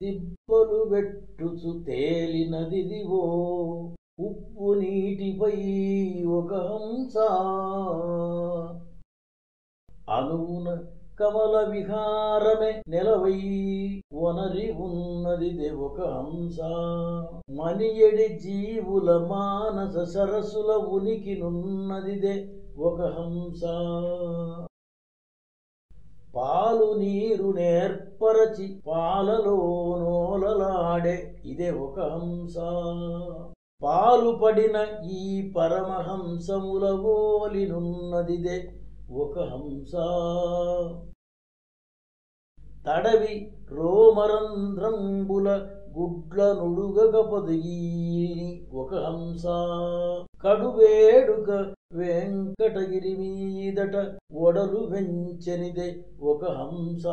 తిప్పలు వెట్టుచు తేలినదిదివో ఉప్పు నీటిపై ఒక హంస అనువున కమల విహారమే నెలవై వనరి ఉన్నదిదే ఒక హంస మనియడి జీవుల మానస సరస్సుల ఉనికి నున్నదిదే ఒక హంస పాలు నీరు నేర్పరచి పాలలో నోలలాడే ఇదే ఒక హంస. పాలు పడిన ఈ పరమహంసముల ఓలినున్నదిదే ఒక హంస. తడవి రోమరంధ్రంబుల గుడ్ల నుడుగగ పొదిగి ఒక హంస. కడువేడుక వెంకటగిరి మీదట ఒడలు వెంచనిదే ఒక హంస.